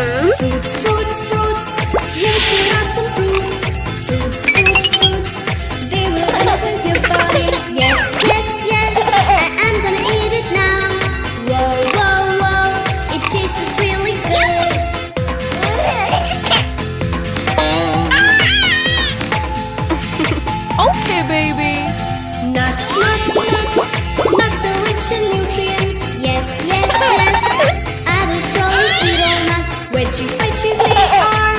Fruits, fruits, fruits. You should have some fruits. Fruits, fruits, fruits. They will energize your body. Yes, yes, yes. I am gonna eat it now. Whoa, whoa, whoa. It tastes just really good. okay, baby. Nuts, nuts, nuts. nuts. Veggies, veggies, they are